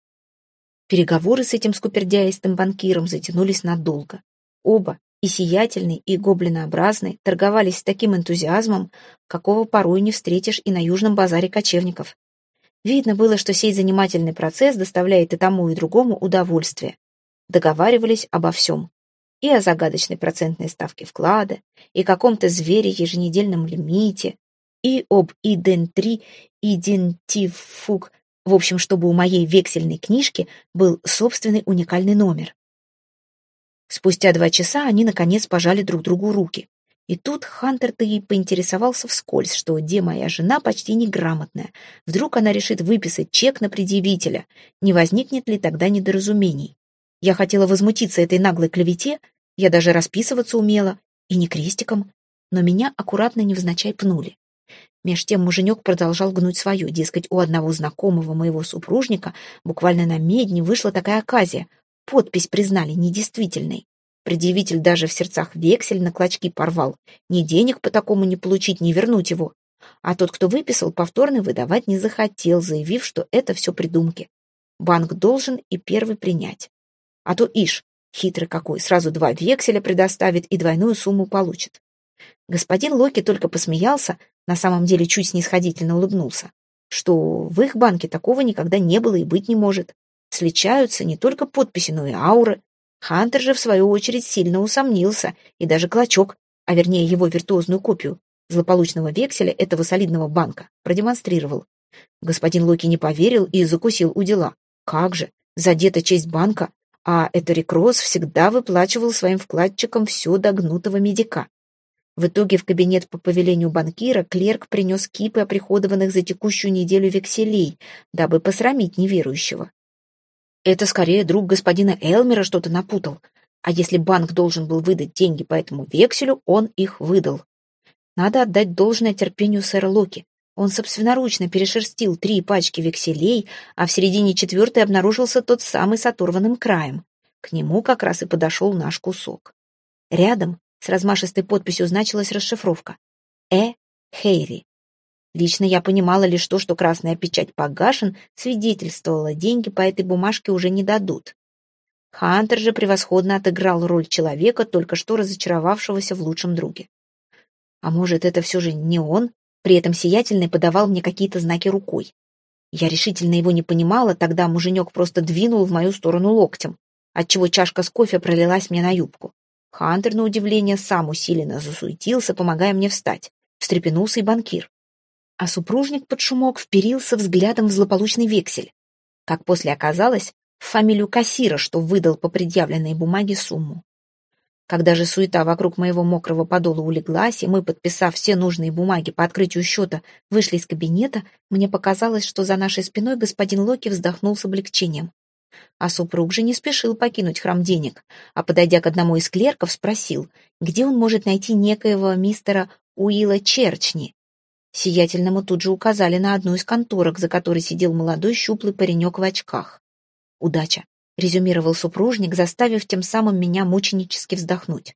Переговоры с этим скупердяистым банкиром затянулись надолго. Оба, и сиятельный, и гоблинообразный, торговались с таким энтузиазмом, какого порой не встретишь и на южном базаре кочевников. Видно было, что сей занимательный процесс доставляет и тому, и другому удовольствие. Договаривались обо всем и о загадочной процентной ставке вклада, и каком-то звере еженедельном лимите, и об идентри, идентифук, в общем, чтобы у моей вексельной книжки был собственный уникальный номер. Спустя два часа они, наконец, пожали друг другу руки. И тут Хантер-то и поинтересовался вскользь, что где моя жена почти неграмотная. Вдруг она решит выписать чек на предъявителя. Не возникнет ли тогда недоразумений? Я хотела возмутиться этой наглой клевете, я даже расписываться умела, и не крестиком, но меня аккуратно невзначай пнули. Меж тем муженек продолжал гнуть свое, дескать, у одного знакомого моего супружника буквально на медне вышла такая оказия. Подпись признали недействительной. Предъявитель даже в сердцах вексель на клочки порвал. Ни денег по такому не получить, ни вернуть его. А тот, кто выписал, повторно выдавать не захотел, заявив, что это все придумки. Банк должен и первый принять. А то ишь, хитрый какой, сразу два векселя предоставит и двойную сумму получит. Господин Локи только посмеялся, на самом деле чуть снисходительно улыбнулся, что в их банке такого никогда не было и быть не может. Сличаются не только подписи, но и ауры. Хантер же, в свою очередь, сильно усомнился, и даже клочок, а вернее его виртуозную копию, злополучного векселя этого солидного банка продемонстрировал. Господин Локи не поверил и закусил у дела. Как же, задета честь банка, а Этери Кросс всегда выплачивал своим вкладчикам все до гнутого медика. В итоге в кабинет по повелению банкира клерк принес кипы оприходованных за текущую неделю векселей, дабы посрамить неверующего. Это скорее друг господина Элмера что-то напутал, а если банк должен был выдать деньги по этому векселю, он их выдал. Надо отдать должное терпению сэра Локи. Он собственноручно перешерстил три пачки векселей, а в середине четвертой обнаружился тот самый с оторванным краем. К нему как раз и подошел наш кусок. Рядом с размашистой подписью значилась расшифровка. «Э. Хейри». Лично я понимала лишь то, что красная печать погашен, свидетельствовала, деньги по этой бумажке уже не дадут. Хантер же превосходно отыграл роль человека, только что разочаровавшегося в лучшем друге. А может, это все же не он, при этом сиятельный подавал мне какие-то знаки рукой. Я решительно его не понимала, тогда муженек просто двинул в мою сторону локтем, отчего чашка с кофе пролилась мне на юбку. Хантер, на удивление, сам усиленно засуетился, помогая мне встать. Встрепенулся и банкир. А супружник под шумок вперился взглядом в злополучный вексель. Как после оказалось, в фамилию кассира, что выдал по предъявленной бумаге сумму. Когда же суета вокруг моего мокрого подола улеглась, и мы, подписав все нужные бумаги по открытию счета, вышли из кабинета, мне показалось, что за нашей спиной господин Локи вздохнул с облегчением. А супруг же не спешил покинуть храм денег, а, подойдя к одному из клерков, спросил, где он может найти некоего мистера Уилла Черчни. Сиятельному тут же указали на одну из конторок, за которой сидел молодой щуплый паренек в очках. Удача резюмировал супружник, заставив тем самым меня мученически вздохнуть.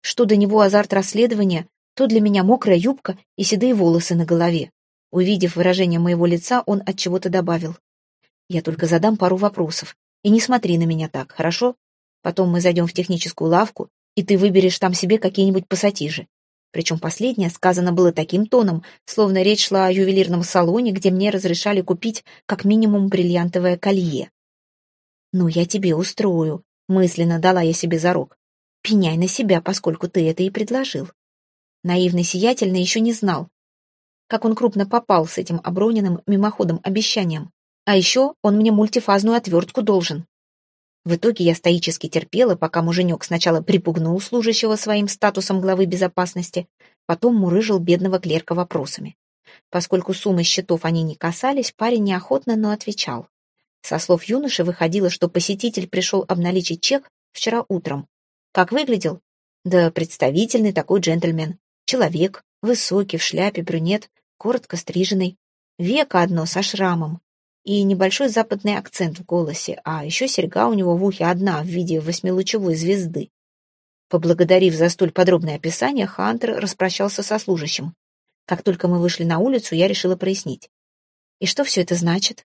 Что до него азарт расследования, то для меня мокрая юбка и седые волосы на голове. Увидев выражение моего лица, он от чего-то добавил. «Я только задам пару вопросов. И не смотри на меня так, хорошо? Потом мы зайдем в техническую лавку, и ты выберешь там себе какие-нибудь пассатижи. Причем последнее сказано было таким тоном, словно речь шла о ювелирном салоне, где мне разрешали купить как минимум бриллиантовое колье. «Ну, я тебе устрою», — мысленно дала я себе зарок. «Пеняй на себя, поскольку ты это и предложил». Наивный сиятельный еще не знал, как он крупно попал с этим оброненным мимоходом обещанием. А еще он мне мультифазную отвертку должен. В итоге я стоически терпела, пока муженек сначала припугнул служащего своим статусом главы безопасности, потом мурыжил бедного клерка вопросами. Поскольку суммы счетов они не касались, парень неохотно, но отвечал. Со слов юноши выходило, что посетитель пришел обналичить чек вчера утром. Как выглядел? Да представительный такой джентльмен. Человек, высокий, в шляпе, брюнет, коротко стриженный. Веко одно со шрамом и небольшой западный акцент в голосе, а еще серьга у него в ухе одна в виде восьмилучевой звезды. Поблагодарив за столь подробное описание, Хантер распрощался со служащим. Как только мы вышли на улицу, я решила прояснить. И что все это значит?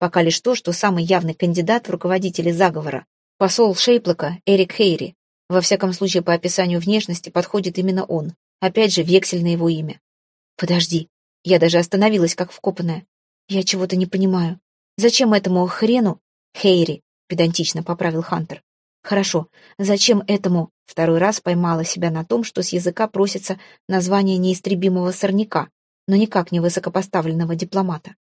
Пока лишь то, что самый явный кандидат в руководители заговора, посол Шейплока Эрик Хейри, во всяком случае по описанию внешности подходит именно он. Опять же, вексель на его имя. Подожди, я даже остановилась, как вкопанная. «Я чего-то не понимаю. Зачем этому хрену...» «Хейри», — педантично поправил Хантер. «Хорошо. Зачем этому...» Второй раз поймала себя на том, что с языка просится название неистребимого сорняка, но никак не высокопоставленного дипломата.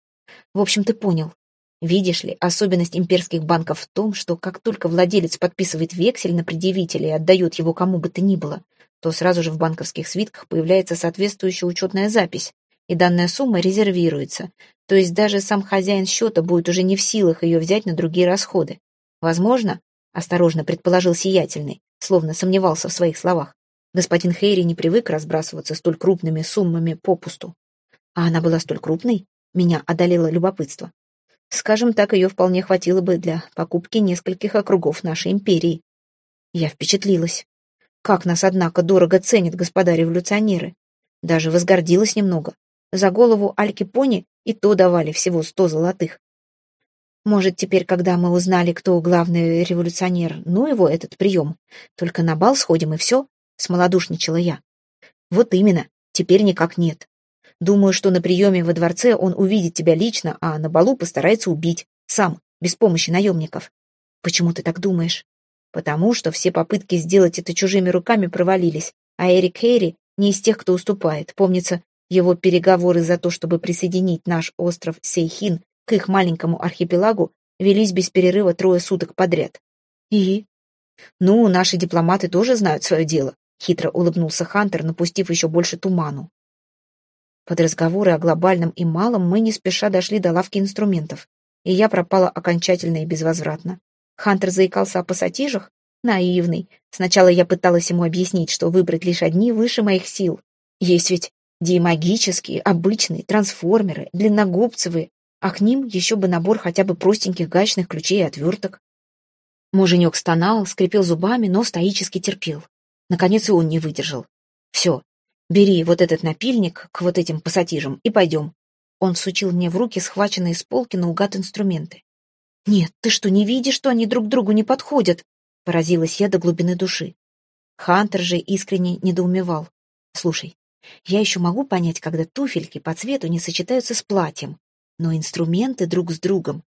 В общем, ты понял. Видишь ли, особенность имперских банков в том, что как только владелец подписывает вексель на предъявителя и отдает его кому бы то ни было, то сразу же в банковских свитках появляется соответствующая учетная запись, и данная сумма резервируется, то есть даже сам хозяин счета будет уже не в силах ее взять на другие расходы. Возможно, осторожно предположил Сиятельный, словно сомневался в своих словах, господин Хейри не привык разбрасываться столь крупными суммами попусту. А она была столь крупной? Меня одолело любопытство. Скажем так, ее вполне хватило бы для покупки нескольких округов нашей империи. Я впечатлилась. Как нас, однако, дорого ценят господа революционеры. Даже возгордилась немного. За голову Альки Пони и то давали всего сто золотых. Может, теперь, когда мы узнали, кто главный революционер, ну его этот прием, только на бал сходим и все, смолодушничала я. Вот именно, теперь никак нет. Думаю, что на приеме во дворце он увидит тебя лично, а на балу постарается убить, сам, без помощи наемников. Почему ты так думаешь? Потому что все попытки сделать это чужими руками провалились, а Эрик Хейри не из тех, кто уступает. Помнится, его переговоры за то, чтобы присоединить наш остров Сейхин к их маленькому архипелагу, велись без перерыва трое суток подряд. И? Ну, наши дипломаты тоже знают свое дело, хитро улыбнулся Хантер, напустив еще больше туману. Под разговоры о глобальном и малом мы не спеша дошли до лавки инструментов, и я пропала окончательно и безвозвратно. Хантер заикался о пассатижах? Наивный. Сначала я пыталась ему объяснить, что выбрать лишь одни выше моих сил. Есть ведь Диемагические, обычные, трансформеры, длинногубцевые, а к ним еще бы набор хотя бы простеньких гаечных ключей и отверток. Муженек стонал, скрипел зубами, но стоически терпел. Наконец и он не выдержал. «Все, бери вот этот напильник к вот этим пассатижам и пойдем». Он всучил мне в руки схваченные с полки наугад инструменты. «Нет, ты что, не видишь, что они друг другу не подходят?» Поразилась я до глубины души. Хантер же искренне недоумевал. «Слушай, я еще могу понять, когда туфельки по цвету не сочетаются с платьем, но инструменты друг с другом.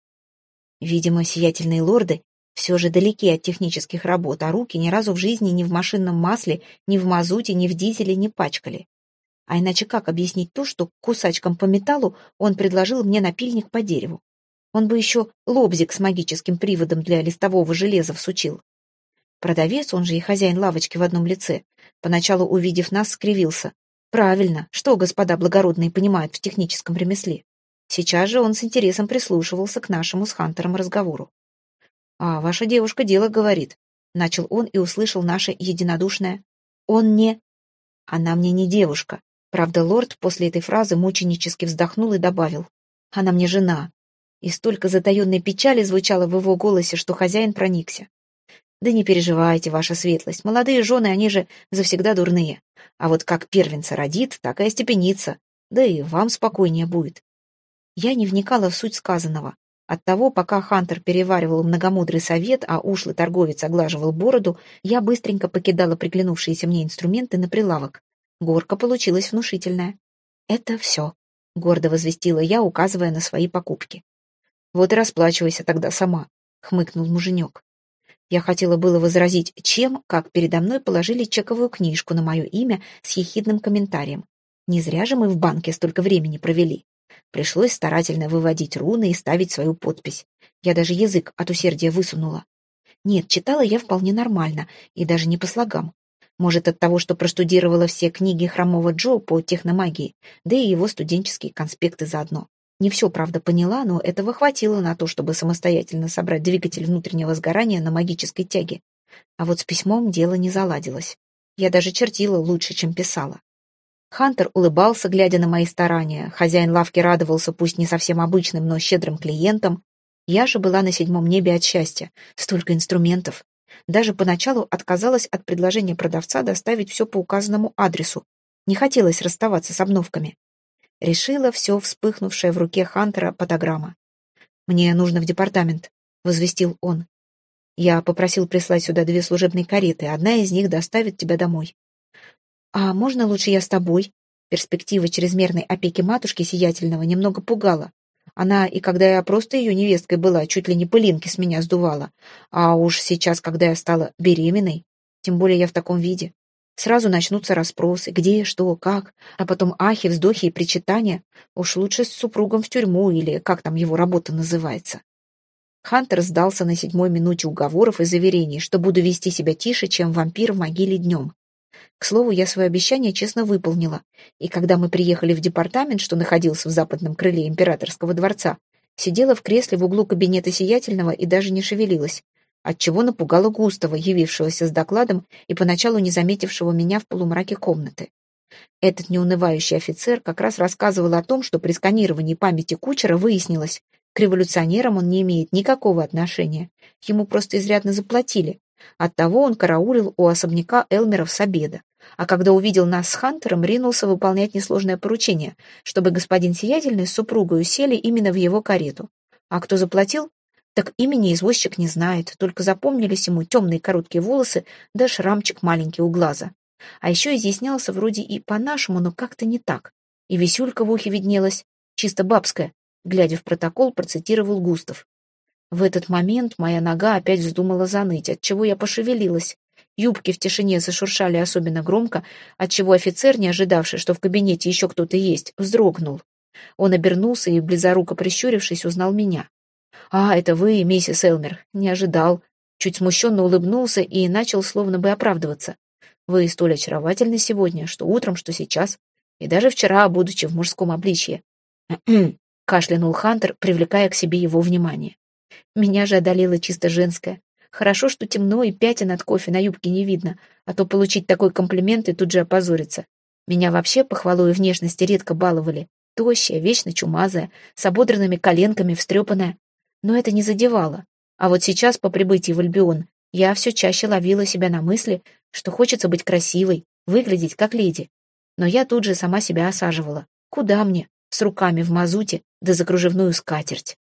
Видимо, сиятельные лорды все же далеки от технических работ, а руки ни разу в жизни ни в машинном масле, ни в мазуте, ни в дизеле не пачкали. А иначе как объяснить то, что кусачкам по металлу он предложил мне напильник по дереву? Он бы еще лобзик с магическим приводом для листового железа всучил. Продавец, он же и хозяин лавочки в одном лице, поначалу увидев нас, скривился. Правильно, что господа благородные понимают в техническом ремесле. Сейчас же он с интересом прислушивался к нашему с Хантером разговору. «А ваша девушка дело говорит», — начал он и услышал наше единодушное. «Он не...» «Она мне не девушка». Правда, лорд после этой фразы мученически вздохнул и добавил. «Она мне жена». И столько затаенной печали звучало в его голосе, что хозяин проникся. «Да не переживайте, ваша светлость, молодые жены, они же завсегда дурные. А вот как первенца родит, так и остепенится. Да и вам спокойнее будет. Я не вникала в суть сказанного. Оттого, пока Хантер переваривал многомудрый совет, а ушлый торговец оглаживал бороду, я быстренько покидала приглянувшиеся мне инструменты на прилавок. Горка получилась внушительная. «Это все», — гордо возвестила я, указывая на свои покупки. «Вот и расплачивайся тогда сама», — хмыкнул муженек. Я хотела было возразить, чем, как передо мной положили чековую книжку на мое имя с ехидным комментарием. Не зря же мы в банке столько времени провели. Пришлось старательно выводить руны и ставить свою подпись. Я даже язык от усердия высунула. Нет, читала я вполне нормально, и даже не по слогам. Может, от того, что проштудировала все книги Хромого Джо по техномагии, да и его студенческие конспекты заодно. Не все, правда, поняла, но этого хватило на то, чтобы самостоятельно собрать двигатель внутреннего сгорания на магической тяге. А вот с письмом дело не заладилось. Я даже чертила лучше, чем писала. Хантер улыбался, глядя на мои старания. Хозяин лавки радовался пусть не совсем обычным, но щедрым клиентам. Я же была на седьмом небе от счастья. Столько инструментов. Даже поначалу отказалась от предложения продавца доставить все по указанному адресу. Не хотелось расставаться с обновками. Решила все вспыхнувшая в руке Хантера фотограмма. «Мне нужно в департамент», — возвестил он. «Я попросил прислать сюда две служебные кареты. Одна из них доставит тебя домой». «А можно лучше я с тобой?» Перспектива чрезмерной опеки матушки Сиятельного немного пугала. Она и когда я просто ее невесткой была, чуть ли не пылинки с меня сдувала. А уж сейчас, когда я стала беременной, тем более я в таком виде, сразу начнутся расспросы, где, что, как, а потом ахи, вздохи и причитания. Уж лучше с супругом в тюрьму или как там его работа называется. Хантер сдался на седьмой минуте уговоров и заверений, что буду вести себя тише, чем вампир в могиле днем. К слову, я свое обещание честно выполнила, и когда мы приехали в департамент, что находился в западном крыле императорского дворца, сидела в кресле в углу кабинета Сиятельного и даже не шевелилась, отчего напугала Густава, явившегося с докладом и поначалу не заметившего меня в полумраке комнаты. Этот неунывающий офицер как раз рассказывал о том, что при сканировании памяти кучера выяснилось, к революционерам он не имеет никакого отношения, ему просто изрядно заплатили, Оттого он караулил у особняка Элмеров с обеда, а когда увидел нас с Хантером, ринулся выполнять несложное поручение, чтобы господин Сиятельный с супругой сели именно в его карету. А кто заплатил? Так имени извозчик не знает, только запомнились ему темные короткие волосы да шрамчик маленький у глаза. А еще изъяснялся вроде и по-нашему, но как-то не так. И висюлька в ухе виднелась, чисто бабская, глядя в протокол, процитировал Густав. В этот момент моя нога опять вздумала заныть, отчего я пошевелилась. Юбки в тишине зашуршали особенно громко, отчего офицер, не ожидавший, что в кабинете еще кто-то есть, вздрогнул. Он обернулся и, близоруко прищурившись, узнал меня. «А, это вы, миссис Элмер. Не ожидал». Чуть смущенно улыбнулся и начал словно бы оправдываться. «Вы столь очаровательны сегодня, что утром, что сейчас, и даже вчера, будучи в мужском обличье». кашлянул Хантер, привлекая к себе его внимание. Меня же одолело чисто женское. Хорошо, что темно и пятен от кофе на юбке не видно, а то получить такой комплимент и тут же опозориться. Меня вообще похвалой внешности редко баловали. Тощая, вечно чумазая, с ободранными коленками, встрепанная. Но это не задевало. А вот сейчас, по прибытии в Альбион, я все чаще ловила себя на мысли, что хочется быть красивой, выглядеть как леди. Но я тут же сама себя осаживала. Куда мне? С руками в мазуте, да за кружевную скатерть.